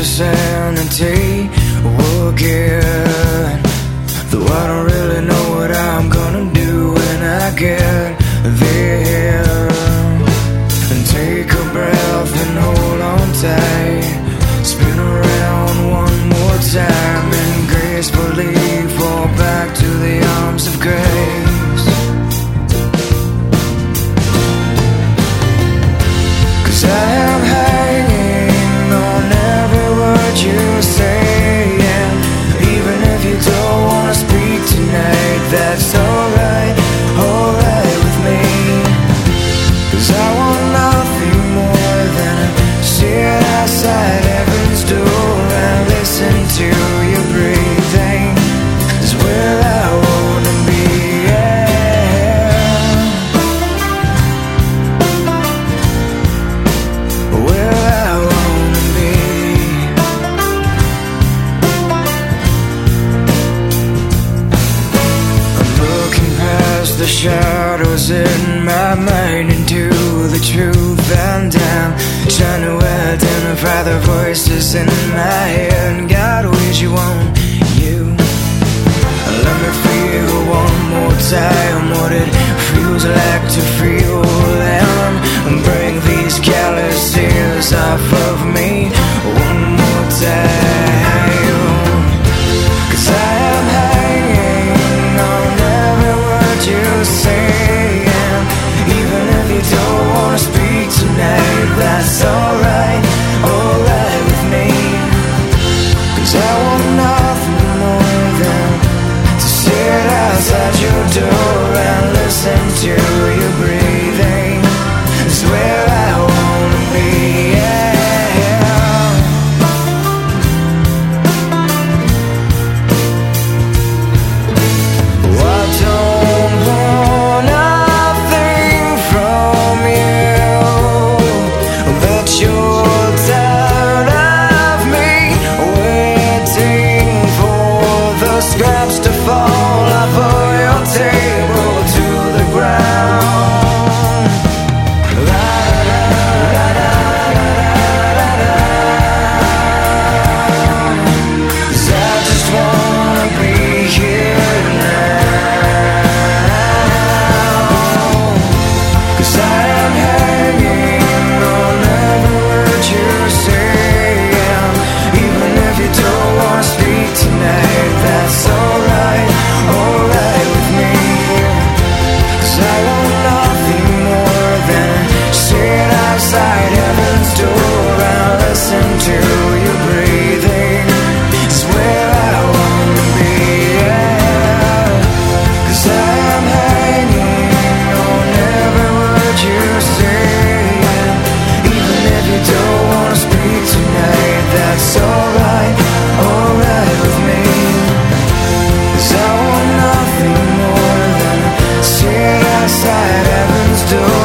to sanity. Will get the shadows in my mind into the truth, and I'm trying to identify the voices in my head. God, wish you want you. Let me feel one more time what it feels like to feel them. Bring these calluses off do don't